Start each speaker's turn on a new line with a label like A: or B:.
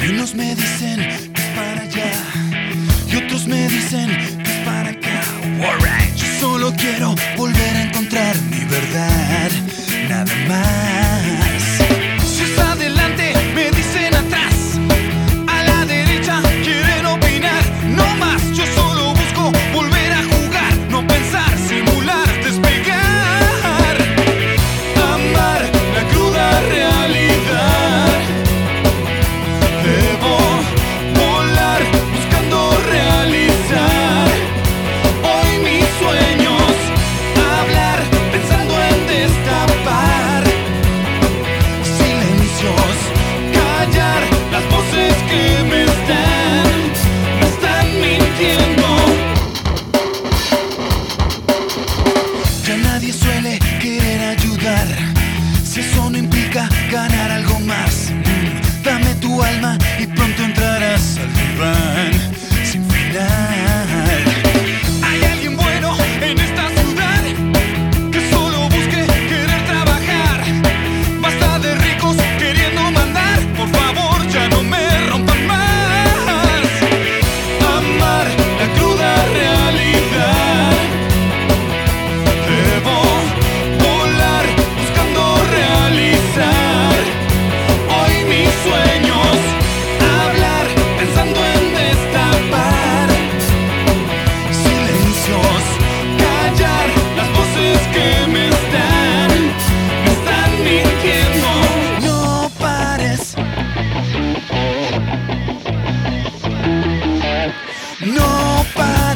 A: Y unos me dicen, es para allá, y otros me dicen, es para acá. Yo Solo quiero volver a encontrar mi verdad, nada más. querer ayudar. Si eso no implica ganar algo más, dame tu alma No para.